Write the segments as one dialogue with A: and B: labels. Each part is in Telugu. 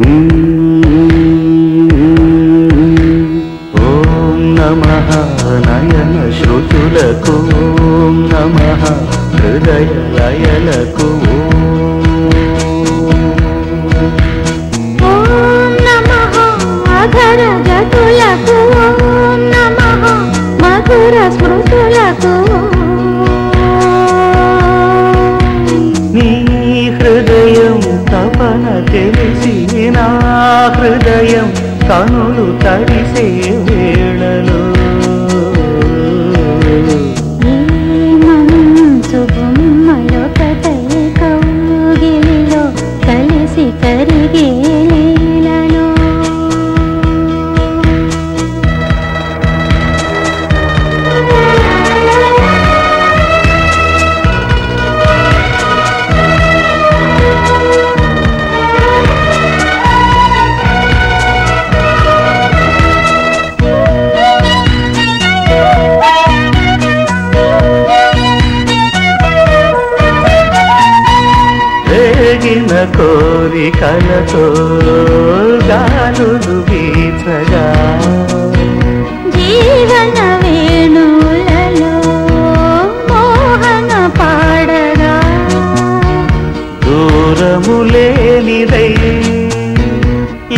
A: ఓం నమ నయన శృతులకు ఓం నమ హృదయ లయలకు.
B: స్మృతులకు.
A: తపన తెలిసి నా హృదయం కనులు తడిసే
B: వేళ
A: రేగిన కోరికలతో గాలులు వీచగా.
B: జీవన వేణువులలో మోహన పాడగా.
A: దూరము లేనిదై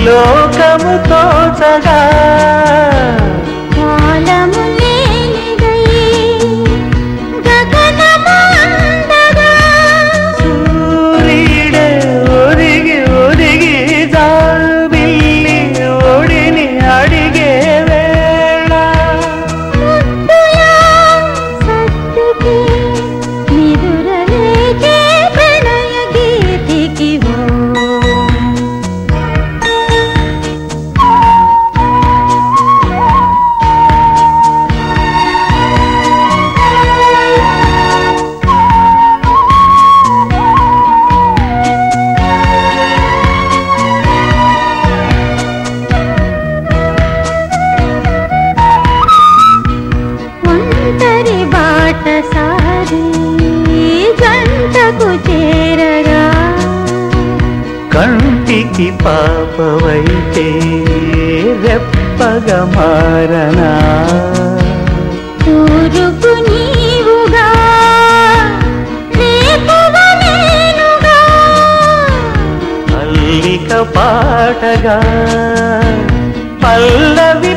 A: లోకము తోచగా. కంటికి పాపవైతే రెప్పగా మారనా?
B: తూరుపు నీవుగా
A: అల్లిక పాటగా పల్లవి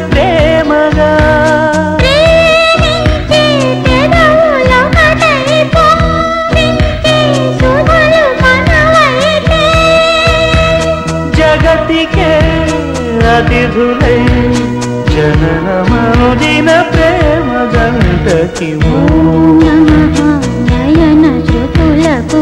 A: అతిథులై జననమనుదిన ప్రేమ జంటకి
B: నయన శృతులకు